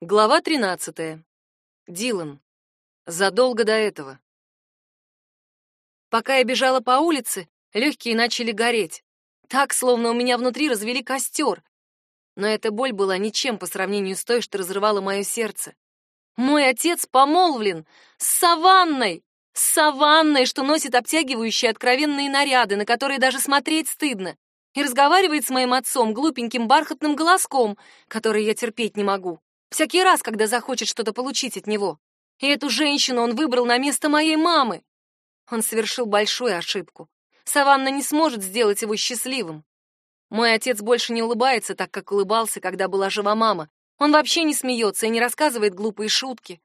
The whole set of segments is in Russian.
Глава 13. Дилан. Задолго до этого. Пока я бежала по улице, легкие начали гореть. Так, словно у меня внутри развели костер. Но эта боль была ничем по сравнению с той, что разрывала мое сердце. Мой отец помолвлен с Саванной, с Саванной, что носит обтягивающие откровенные наряды, на которые даже смотреть стыдно, и разговаривает с моим отцом глупеньким бархатным голоском, который я терпеть не могу. Всякий раз, когда захочет что-то получить от него. И эту женщину он выбрал на место моей мамы. Он совершил большую ошибку. Саванна не сможет сделать его счастливым. Мой отец больше не улыбается так, как улыбался, когда была жива мама. Он вообще не смеется и не рассказывает глупые шутки.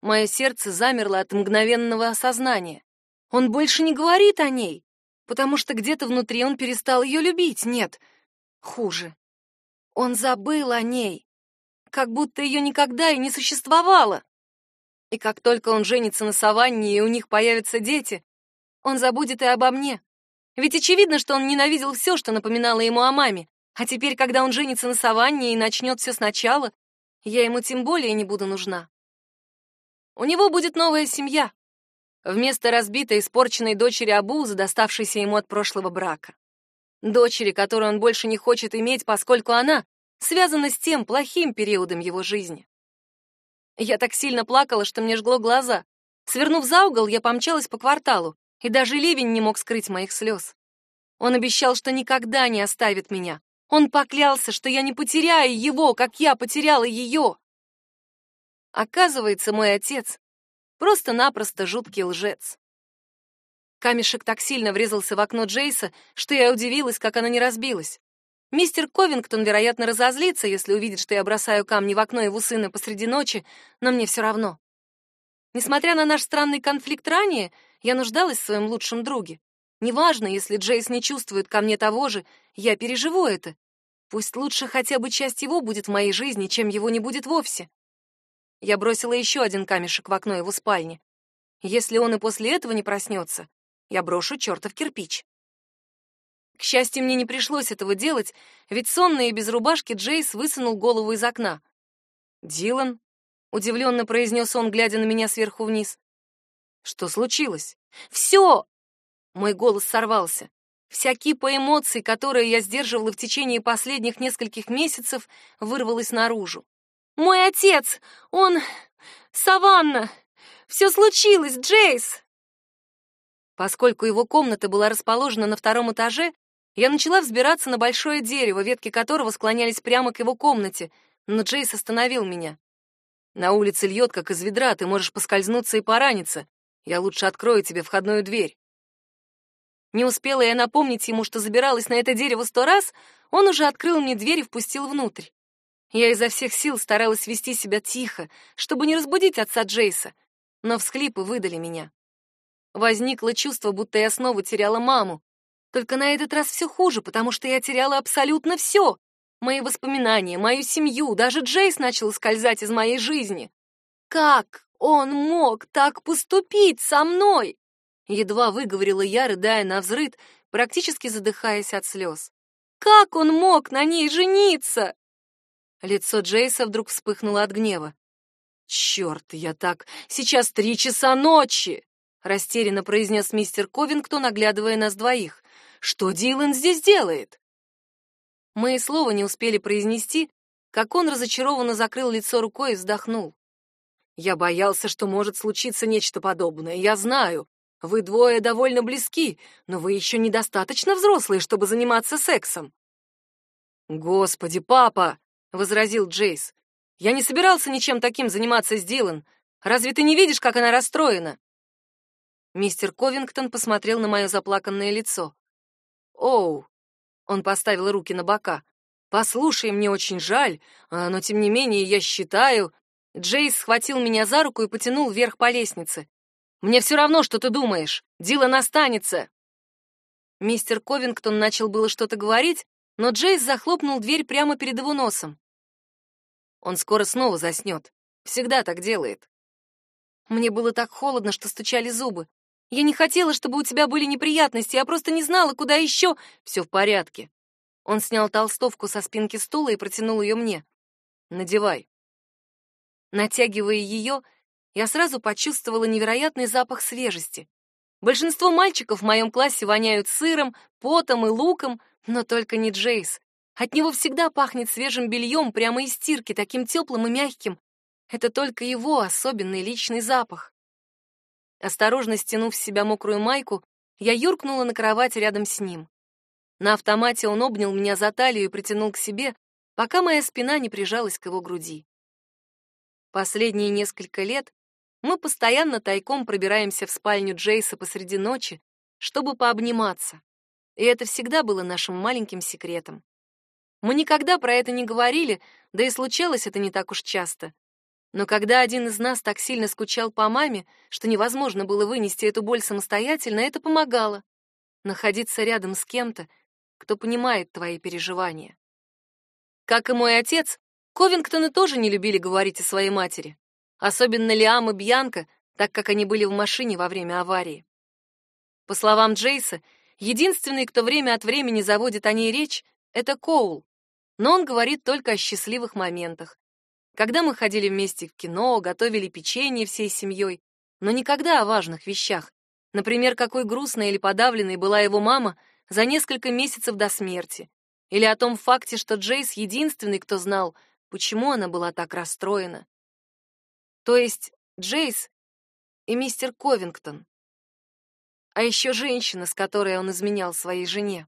Мое сердце замерло от мгновенного осознания. Он больше не говорит о ней, потому что где-то внутри он перестал ее любить. Нет, хуже. Он забыл о ней как будто ее никогда и не существовало. И как только он женится на Саванне и у них появятся дети, он забудет и обо мне. Ведь очевидно, что он ненавидел все, что напоминало ему о маме. А теперь, когда он женится на Саванне и начнет все сначала, я ему тем более не буду нужна. У него будет новая семья, вместо разбитой, испорченной дочери Абуза, доставшейся ему от прошлого брака. Дочери, которую он больше не хочет иметь, поскольку она связано с тем плохим периодом его жизни. Я так сильно плакала, что мне жгло глаза. Свернув за угол, я помчалась по кварталу, и даже ливень не мог скрыть моих слез. Он обещал, что никогда не оставит меня. Он поклялся, что я не потеряю его, как я потеряла ее. Оказывается, мой отец просто-напросто жуткий лжец. Камешек так сильно врезался в окно Джейса, что я удивилась, как оно не разбилось. Мистер Ковингтон, вероятно, разозлится, если увидит, что я бросаю камни в окно его сына посреди ночи, но мне все равно. Несмотря на наш странный конфликт ранее, я нуждалась в своем лучшем друге. Неважно, если Джейс не чувствует ко мне того же, я переживу это. Пусть лучше хотя бы часть его будет в моей жизни, чем его не будет вовсе. Я бросила еще один камешек в окно его спальни. Если он и после этого не проснется, я брошу чертов кирпич. К счастью, мне не пришлось этого делать, ведь сонный и без рубашки Джейс высунул голову из окна. «Дилан?» — удивленно произнес он, глядя на меня сверху вниз. «Что случилось?» «Все!» Мой голос сорвался. Вся кипа эмоций, которые я сдерживала в течение последних нескольких месяцев, вырвалась наружу. «Мой отец! Он... Саванна! Все случилось, Джейс!» Поскольку его комната была расположена на втором этаже, я начала взбираться на большое дерево, ветки которого склонялись прямо к его комнате, но Джейс остановил меня. «На улице льет, как из ведра, ты можешь поскользнуться и пораниться. Я лучше открою тебе входную дверь». Не успела я напомнить ему, что забиралась на это дерево сто раз, он уже открыл мне дверь и впустил внутрь. Я изо всех сил старалась вести себя тихо, чтобы не разбудить отца Джейса, но всхлипы выдали меня. Возникло чувство, будто я снова теряла маму, только на этот раз все хуже, потому что я теряла абсолютно все. Мои воспоминания, мою семью, даже Джейс начал скользать из моей жизни. Как он мог так поступить со мной? Едва выговорила я, рыдая на взрыд, практически задыхаясь от слез. Как он мог на ней жениться? Лицо Джейса вдруг вспыхнуло от гнева. «Черт, я так... Сейчас три часа ночи!» — растерянно произнес мистер Ковингтон, оглядывая нас двоих. Что Дилан здесь делает?» Мы и слова не успели произнести, как он разочарованно закрыл лицо рукой и вздохнул. «Я боялся, что может случиться нечто подобное. Я знаю, вы двое довольно близки, но вы еще недостаточно взрослые, чтобы заниматься сексом». «Господи, папа!» — возразил Джейс. «Я не собирался ничем таким заниматься с Дилан. Разве ты не видишь, как она расстроена?» Мистер Ковингтон посмотрел на мое заплаканное лицо. «Оу!» — он поставил руки на бока. «Послушай, мне очень жаль, а, но тем не менее я считаю...» Джейс схватил меня за руку и потянул вверх по лестнице. «Мне все равно, что ты думаешь. Дилан останется!» Мистер Ковингтон начал было что-то говорить, но Джейс захлопнул дверь прямо перед его носом. Он скоро снова заснет. Всегда так делает. Мне было так холодно, что стучали зубы. Я не хотела, чтобы у тебя были неприятности, я просто не знала, куда еще. Все в порядке. Он снял толстовку со спинки стула и протянул ее мне. Надевай. Натягивая ее, я сразу почувствовала невероятный запах свежести. Большинство мальчиков в моем классе воняют сыром, потом и луком, но только не Джейс. От него всегда пахнет свежим бельем прямо из стирки, таким теплым и мягким. Это только его особенный личный запах. Осторожно стянув с себя мокрую майку, я юркнула на кровать рядом с ним. На автомате он обнял меня за талию и притянул к себе, пока моя спина не прижалась к его груди. Последние несколько лет мы постоянно тайком пробираемся в спальню Джейса посреди ночи, чтобы пообниматься. И это всегда было нашим маленьким секретом. Мы никогда про это не говорили, да и случалось это не так уж часто. Но когда один из нас так сильно скучал по маме, что невозможно было вынести эту боль самостоятельно, это помогало. Находиться рядом с кем-то, кто понимает твои переживания. Как и мой отец, Ковингтоны тоже не любили говорить о своей матери. Особенно Лиам и Бьянка, так как они были в машине во время аварии. По словам Джейса, единственный, кто время от времени заводит о ней речь, это Коул, но он говорит только о счастливых моментах. Когда мы ходили вместе в кино, готовили печенье всей семьей, но никогда о важных вещах. Например, какой грустной или подавленной была его мама за несколько месяцев до смерти. Или о том факте, что Джейс единственный, кто знал, почему она была так расстроена. То есть Джейс и мистер Ковингтон. А еще женщина, с которой он изменял своей жене.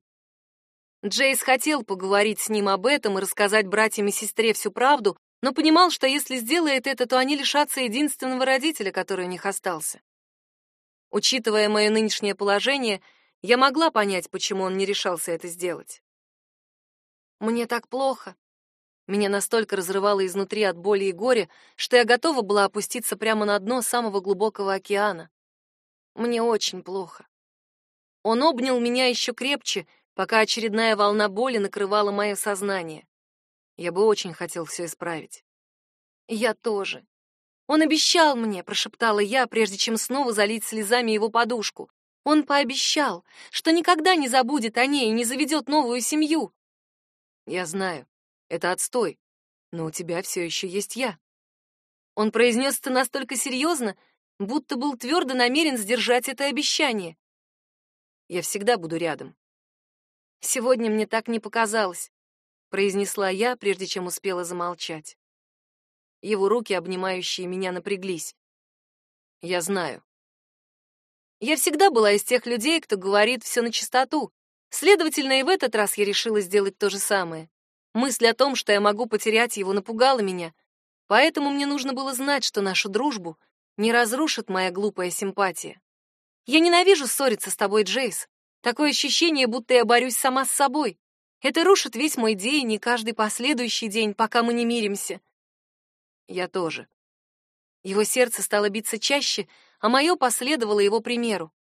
Джейс хотел поговорить с ним об этом и рассказать братьям и сестре всю правду, но понимал, что если сделает это, то они лишатся единственного родителя, который у них остался. Учитывая мое нынешнее положение, я могла понять, почему он не решался это сделать. Мне так плохо. Меня настолько разрывало изнутри от боли и горя, что я готова была опуститься прямо на дно самого глубокого океана. Мне очень плохо. Он обнял меня еще крепче, пока очередная волна боли накрывала мое сознание. Я бы очень хотел все исправить. Я тоже. Он обещал мне, прошептала я, прежде чем снова залить слезами его подушку. Он пообещал, что никогда не забудет о ней и не заведет новую семью. Я знаю, это отстой, но у тебя все еще есть я. Он произнес это настолько серьезно, будто был твердо намерен сдержать это обещание. Я всегда буду рядом. Сегодня мне так не показалось, произнесла я, прежде чем успела замолчать. Его руки, обнимающие меня, напряглись. Я знаю. Я всегда была из тех людей, кто говорит все на чистоту. Следовательно, и в этот раз я решила сделать то же самое. Мысль о том, что я могу потерять его, напугала меня, поэтому мне нужно было знать, что нашу дружбу не разрушит моя глупая симпатия. Я ненавижу ссориться с тобой, Джейс. Такое ощущение, будто я борюсь сама с собой. Это рушит весь мой день и каждый последующий день, пока мы не миримся. Я тоже. Его сердце стало биться чаще, а мое последовало его примеру.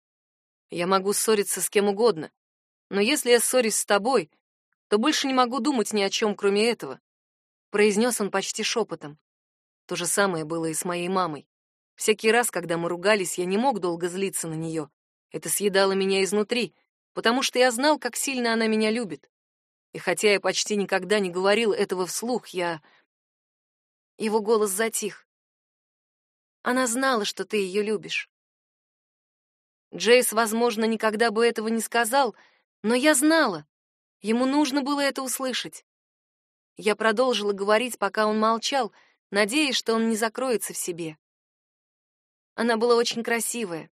Я могу ссориться с кем угодно, но если я ссорюсь с тобой, то больше не могу думать ни о чем, кроме этого, произнес он почти шепотом. То же самое было и с моей мамой. Всякий раз, когда мы ругались, я не мог долго злиться на нее. Это съедало меня изнутри, потому что я знал, как сильно она меня любит. И хотя я почти никогда не говорил этого вслух, я... Его голос затих. Она знала, что ты ее любишь. Джейс, возможно, никогда бы этого не сказал, но я знала. Ему нужно было это услышать. Я продолжила говорить, пока он молчал, надеясь, что он не закроется в себе. Она была очень красивая,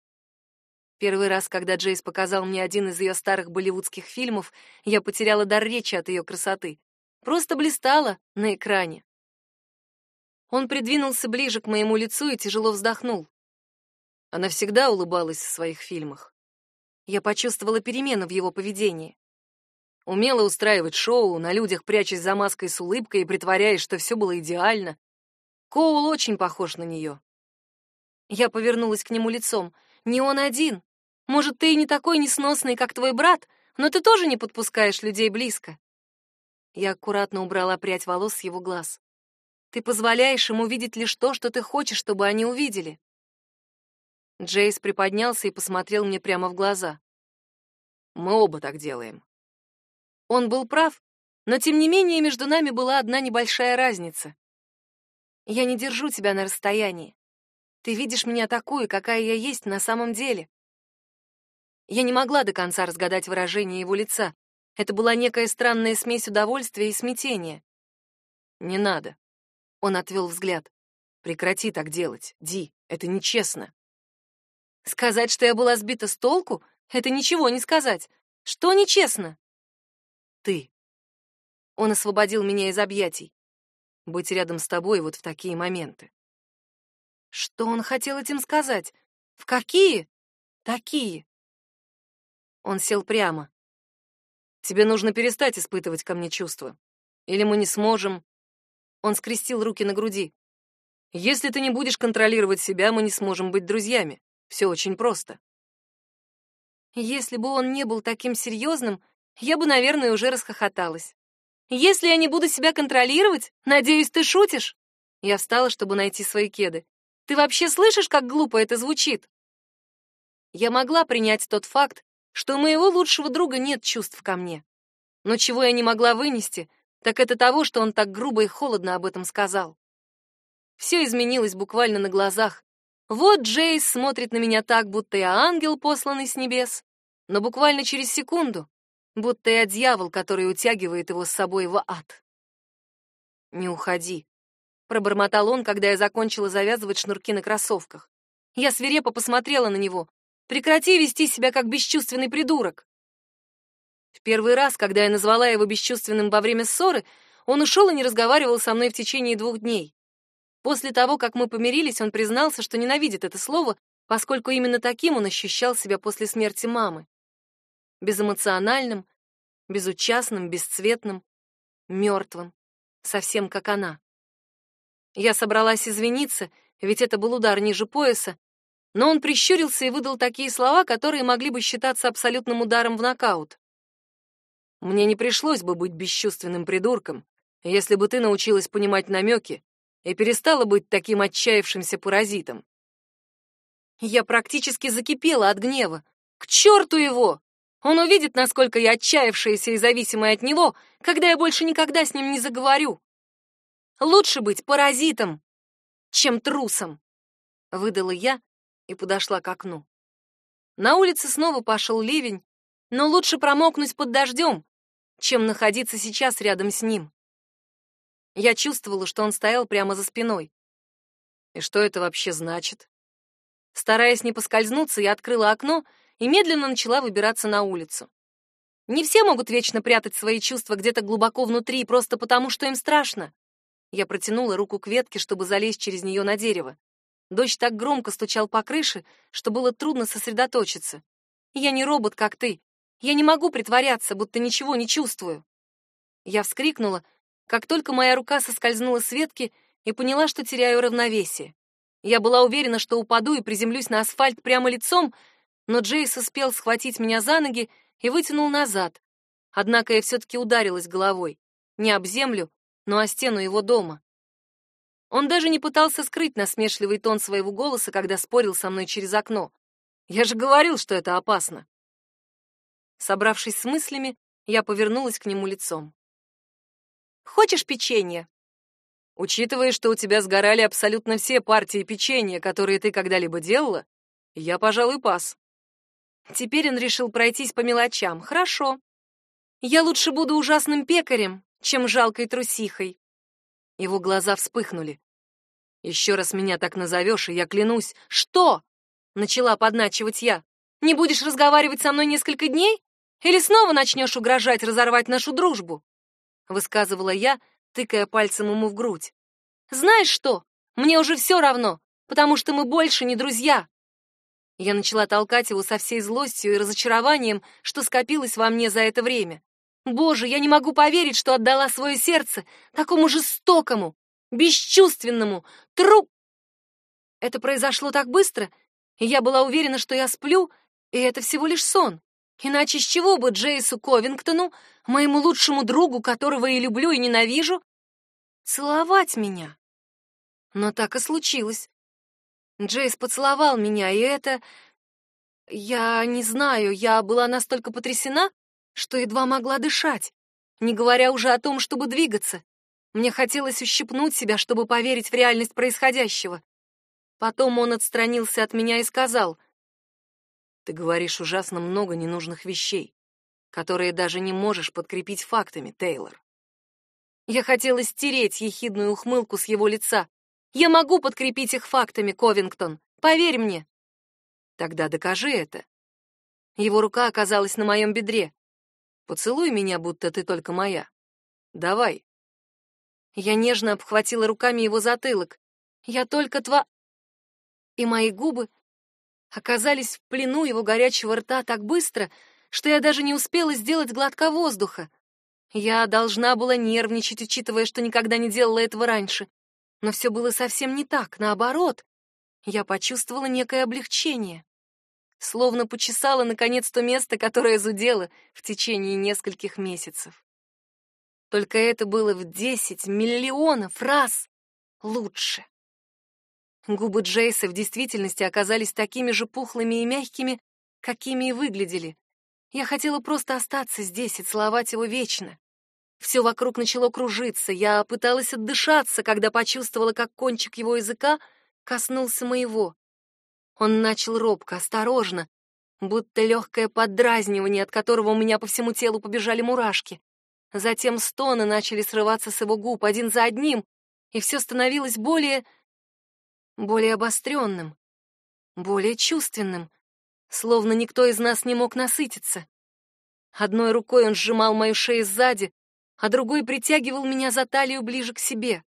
Первый раз, когда Джейс показал мне один из ее старых болливудских фильмов, я потеряла дар речи от ее красоты. Просто блистала на экране. Он придвинулся ближе к моему лицу и тяжело вздохнул. Она всегда улыбалась в своих фильмах. Я почувствовала перемену в его поведении. Умела устраивать шоу, на людях прячась за маской с улыбкой и притворяясь, что все было идеально. Коул очень похож на нее. Я повернулась к нему лицом. Не он один. Может, ты и не такой несносный, как твой брат, но ты тоже не подпускаешь людей близко. Я аккуратно убрала прядь волос с его глаз. Ты позволяешь им увидеть лишь то, что ты хочешь, чтобы они увидели. Джейс приподнялся и посмотрел мне прямо в глаза. Мы оба так делаем. Он был прав, но тем не менее между нами была одна небольшая разница. Я не держу тебя на расстоянии. Ты видишь меня такую, какая я есть на самом деле. Я не могла до конца разгадать выражение его лица. Это была некая странная смесь удовольствия и смятения. «Не надо». Он отвел взгляд. «Прекрати так делать, Ди, это нечестно». Сказать, что я была сбита с толку, это ничего не сказать. Что нечестно? Ты. Он освободил меня из объятий. Быть рядом с тобой вот в такие моменты. Что он хотел этим сказать? В какие? Такие. Он сел прямо. Тебе нужно перестать испытывать ко мне чувства. Или мы не сможем. Он скрестил руки на груди. Если ты не будешь контролировать себя, мы не сможем быть друзьями. Все очень просто. Если бы он не был таким серьезным, я бы, наверное, уже расхохоталась. Если я не буду себя контролировать, надеюсь, ты шутишь? Я встала, чтобы найти свои кеды. Ты вообще слышишь, как глупо это звучит? Я могла принять тот факт, что у моего лучшего друга нет чувств ко мне. Но чего я не могла вынести, так это того, что он так грубо и холодно об этом сказал. Все изменилось буквально на глазах. Вот Джейс смотрит на меня так, будто я ангел, посланный с небес, но буквально через секунду, будто я дьявол, который утягивает его с собой в ад. «Не уходи», — пробормотал он, когда я закончила завязывать шнурки на кроссовках. Я свирепо посмотрела на него, Прекрати вести себя как бесчувственный придурок. В первый раз, когда я назвала его бесчувственным во время ссоры, он ушел и не разговаривал со мной в течение двух дней. После того, как мы помирились, он признался, что ненавидит это слово, поскольку именно таким он ощущал себя после смерти мамы. Безэмоциональным, безучастным, бесцветным, мертвым, совсем как она. Я собралась извиниться, ведь это был удар ниже пояса, но он прищурился и выдал такие слова, которые могли бы считаться абсолютным ударом в нокаут. Мне не пришлось бы быть бесчувственным придурком, если бы ты научилась понимать намеки и перестала быть таким отчаявшимся паразитом. Я практически закипела от гнева. К черту его! Он увидит, насколько я отчаявшаяся и зависимая от него, когда я больше никогда с ним не заговорю. Лучше быть паразитом, чем трусом, выдала я, и подошла к окну. На улице снова пошел ливень, но лучше промокнуть под дождем, чем находиться сейчас рядом с ним. Я чувствовала, что он стоял прямо за спиной. И что это вообще значит? Стараясь не поскользнуться, я открыла окно и медленно начала выбираться на улицу. Не все могут вечно прятать свои чувства где-то глубоко внутри, просто потому, что им страшно. Я протянула руку к ветке, чтобы залезть через нее на дерево. Дождь так громко стучал по крыше, что было трудно сосредоточиться. Я не робот, как ты. Я не могу притворяться, будто ничего не чувствую. Я вскрикнула, как только моя рука соскользнула с ветки и поняла, что теряю равновесие. Я была уверена, что упаду и приземлюсь на асфальт прямо лицом, но Джейс успел схватить меня за ноги и вытянул назад. Однако я все-таки ударилась головой. Не об землю, но о стену его дома. Он даже не пытался скрыть насмешливый тон своего голоса, когда спорил со мной через окно. Я же говорил, что это опасно. Собравшись с мыслями, я повернулась к нему лицом. Хочешь печенье? Учитывая, что у тебя сгорали абсолютно все партии печенья, которые ты когда-либо делала, я, пожалуй, пас. Теперь он решил пройтись по мелочам. Хорошо. Я лучше буду ужасным пекарем, чем жалкой трусихой. Его глаза вспыхнули. «Еще раз меня так назовешь, и я клянусь...» «Что?» — начала подначивать я. «Не будешь разговаривать со мной несколько дней? Или снова начнешь угрожать разорвать нашу дружбу?» Высказывала я, тыкая пальцем ему в грудь. «Знаешь что? Мне уже все равно, потому что мы больше не друзья!» Я начала толкать его со всей злостью и разочарованием, что скопилось во мне за это время. Боже, я не могу поверить, что отдала свое сердце такому жестокому, бесчувственному, тру... Это произошло так быстро, и я была уверена, что я сплю, и это всего лишь сон. Иначе с чего бы Джейсу Ковингтону, моему лучшему другу, которого и люблю, и ненавижу, целовать меня? Но так и случилось. Джейс поцеловал меня, и это... Я не знаю, я была настолько потрясена, что едва могла дышать, не говоря уже о том, чтобы двигаться. Мне хотелось ущипнуть себя, чтобы поверить в реальность происходящего. Потом он отстранился от меня и сказал, «Ты говоришь ужасно много ненужных вещей, которые даже не можешь подкрепить фактами, Тейлор». Я хотела стереть ехидную ухмылку с его лица. «Я могу подкрепить их фактами, Ковингтон, поверь мне». «Тогда докажи это». Его рука оказалась на моем бедре. «Поцелуй меня, будто ты только моя. Давай». Я нежно обхватила руками его затылок. Я только тва... И мои губы оказались в плену его горячего рта так быстро, что я даже не успела сделать глотка воздуха. Я должна была нервничать, учитывая, что никогда не делала этого раньше. Но все было совсем не так, наоборот. Я почувствовала некое облегчение. Словно почесала, наконец, то место, которое зудело в течение нескольких месяцев. Только это было в десять миллионов раз лучше. Губы Джейса в действительности оказались такими же пухлыми и мягкими, какими и выглядели. Я хотела просто остаться здесь и целовать его вечно. Все вокруг начало кружиться, я пыталась отдышаться, когда почувствовала, как кончик его языка коснулся моего. Он начал робко, осторожно, будто легкое поддразнивание, от которого у меня по всему телу побежали мурашки. Затем стоны начали срываться с его губ один за одним, и все становилось более... более обостренным, более чувственным, словно никто из нас не мог насытиться. Одной рукой он сжимал мою шею сзади, а другой притягивал меня за талию ближе к себе.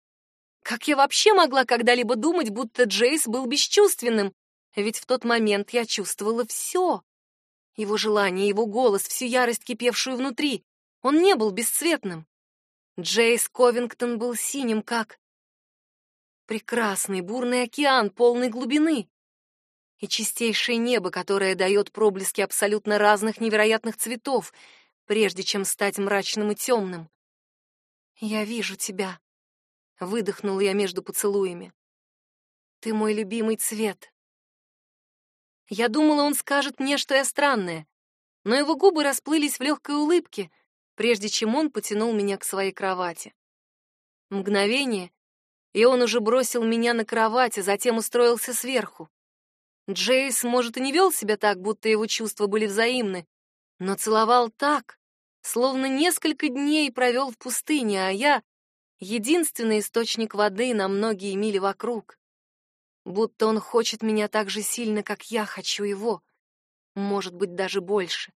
Как я вообще могла когда-либо думать, будто Джейс был бесчувственным? Ведь в тот момент я чувствовала все. Его желание, его голос, всю ярость, кипевшую внутри. Он не был бесцветным. Джейс Ковингтон был синим, как прекрасный бурный океан полной глубины и чистейшее небо, которое дает проблески абсолютно разных невероятных цветов, прежде чем стать мрачным и темным. «Я вижу тебя», — выдохнула я между поцелуями. «Ты мой любимый цвет». Я думала, он скажет мне, что я странная, но его губы расплылись в легкой улыбке — прежде чем он потянул меня к своей кровати. Мгновение, и он уже бросил меня на кровать, а затем устроился сверху. Джейс, может, и не вел себя так, будто его чувства были взаимны, но целовал так, словно несколько дней провел в пустыне, а я — единственный источник воды на многие мили вокруг. Будто он хочет меня так же сильно, как я хочу его, может быть, даже больше.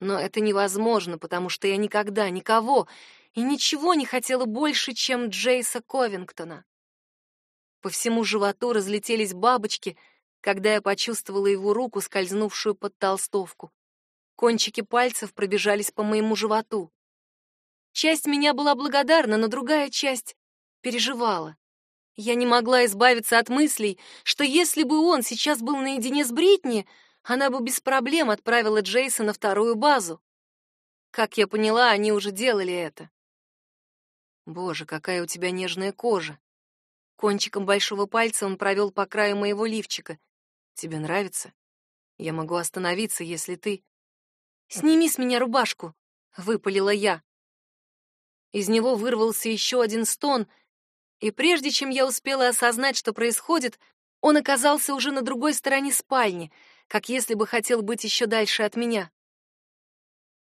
Но это невозможно, потому что я никогда никого и ничего не хотела больше, чем Джейса Ковингтона. По всему животу разлетелись бабочки, когда я почувствовала его руку, скользнувшую под толстовку. Кончики пальцев пробежались по моему животу. Часть меня была благодарна, но другая часть переживала. Я не могла избавиться от мыслей, что если бы он сейчас был наедине с Бритни, она бы без проблем отправила Джейса на вторую базу. Как я поняла, они уже делали это. Боже, какая у тебя нежная кожа. Кончиком большого пальца он провел по краю моего лифчика. Тебе нравится? Я могу остановиться, если ты... Сними с меня рубашку, выпалила я. Из него вырвался еще один стон, и прежде чем я успела осознать, что происходит, он оказался уже на другой стороне спальни — как если бы хотел быть еще дальше от меня.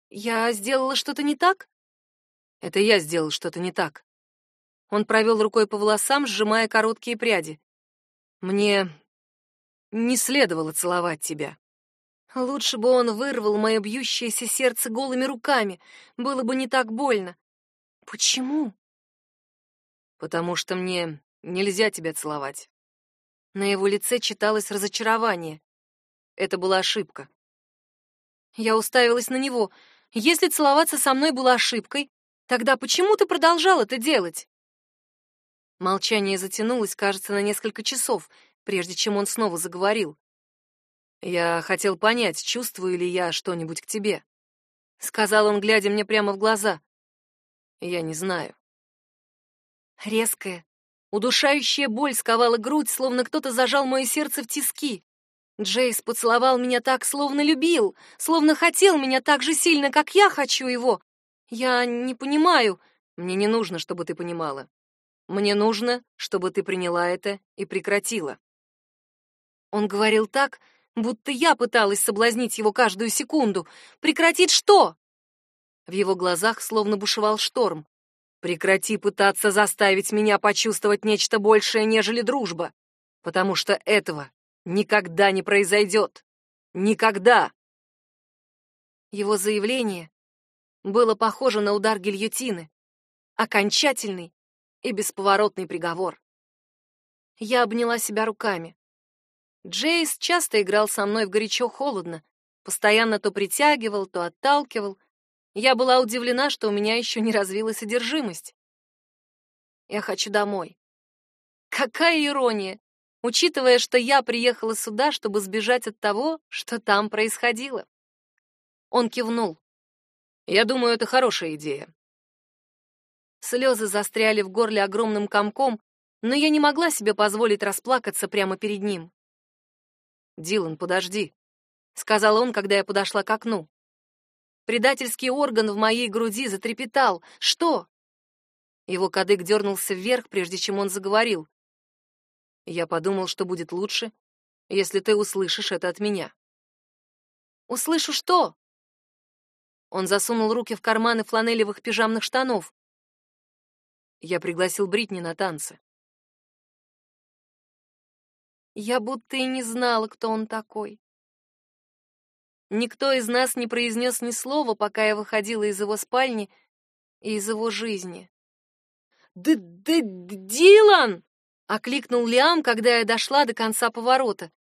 Я сделала что-то не так? Это я сделал что-то не так. Он провел рукой по волосам, сжимая короткие пряди. Мне не следовало целовать тебя. Лучше бы он вырвал мое бьющееся сердце голыми руками, было бы не так больно. Почему? Потому что мне нельзя тебя целовать. На его лице читалось разочарование. Это была ошибка. Я уставилась на него. Если целоваться со мной была ошибкой, тогда почему ты продолжал это делать? Молчание затянулось, кажется, на несколько часов, прежде чем он снова заговорил. Я хотел понять, чувствую ли я что-нибудь к тебе, сказал он, глядя мне прямо в глаза. Я не знаю. Резкая, удушающая боль сковала грудь, словно кто-то зажал мое сердце в тиски. Джейс поцеловал меня так, словно любил, словно хотел меня так же сильно, как я хочу его. Я не понимаю. Мне не нужно, чтобы ты понимала. Мне нужно, чтобы ты приняла это и прекратила. Он говорил так, будто я пыталась соблазнить его каждую секунду. Прекратить что? В его глазах словно бушевал шторм. Прекрати пытаться заставить меня почувствовать нечто большее, нежели дружба, потому что этого никогда не произойдет. Никогда. Его заявление было похоже на удар гильотины, окончательный и бесповоротный приговор. Я обняла себя руками. Джейс часто играл со мной в горячо-холодно, постоянно то притягивал, то отталкивал. Я была удивлена, что у меня еще не развилась одержимость. Я хочу домой. Какая ирония, учитывая, что я приехала сюда, чтобы сбежать от того, что там происходило. Он кивнул. Я думаю, это хорошая идея. Слезы застряли в горле огромным комком, но я не могла себе позволить расплакаться прямо перед ним. «Дилан, подожди», — сказал он, когда я подошла к окну. Предательский орган в моей груди затрепетал. «Что?» Его кадык дернулся вверх, прежде чем он заговорил. «Я подумал, что будет лучше, если ты услышишь это от меня». «Услышу что?» Он засунул руки в карманы фланелевых пижамных штанов. Я пригласил Бритни на танцы. Я будто и не знала, кто он такой. Никто из нас не произнес ни слова, пока я выходила из его спальни и из его жизни. «Д -д Дилан!» — окликнул Лиам, когда я дошла до конца поворота.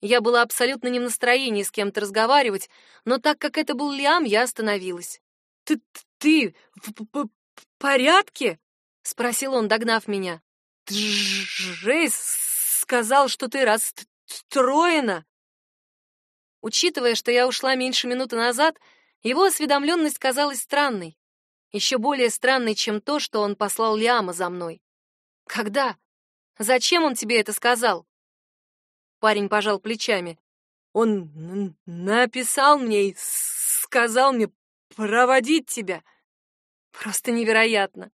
Я была абсолютно не в настроении с кем-то разговаривать, но так как это был Лиам, я остановилась. «Ты, ты в порядке?» — спросил он, догнав меня. «Джейс сказал, что ты расстроена. Учитывая, что я ушла меньше минуты назад, его осведомленность казалась странной. Еще более странной, чем то, что он послал Лиама за мной. Когда? Зачем он тебе это сказал? Парень пожал плечами. Он написал мне и сказал мне проводить тебя. Просто невероятно.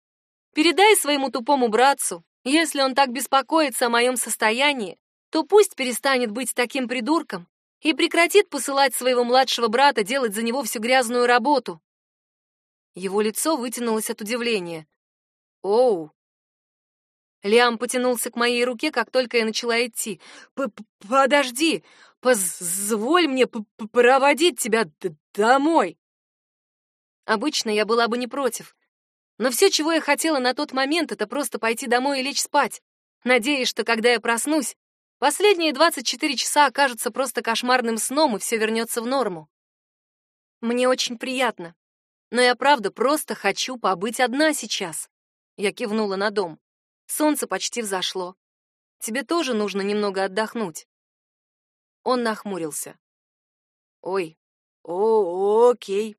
Передай своему тупому братцу, если он так беспокоится о моем состоянии, то пусть перестанет быть таким придурком и прекратит посылать своего младшего брата делать за него всю грязную работу. Его лицо вытянулось от удивления. Оу. Лиам потянулся к моей руке, как только я начала идти. П Подожди, позволь мне проводить тебя домой. Обычно я была бы не против, но все, чего я хотела на тот момент, это просто пойти домой и лечь спать, надеясь, что когда я проснусь, последние 24 часа окажутся просто кошмарным сном и все вернется в норму. Мне очень приятно, но я правда просто хочу побыть одна сейчас. Я кивнула на дом. Солнце почти взошло. Тебе тоже нужно немного отдохнуть. Он нахмурился. Ой, о, окей.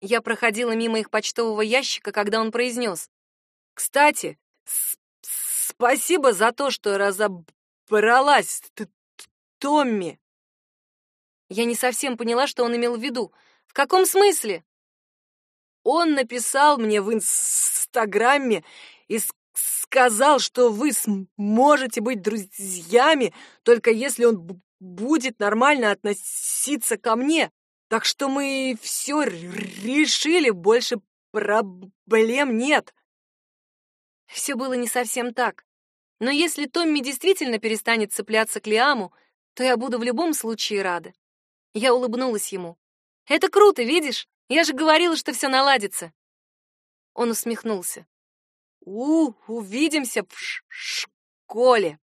Я проходила мимо их почтового ящика, когда он произнес. «Кстати, спасибо за то, что разобралась, Томми!» Я не совсем поняла, что он имел в виду. «В каком смысле?» Он написал мне в Инстаграме и сказал, что вы сможете быть друзьями, только если он будет нормально относиться ко мне. Так что мы все решили, больше проблем нет. Все было не совсем так. Но если Томми действительно перестанет цепляться к Лиаму, то я буду в любом случае рада. Я улыбнулась ему. Это круто, видишь? Я же говорила, что все наладится. Он усмехнулся. У, увидимся в школе.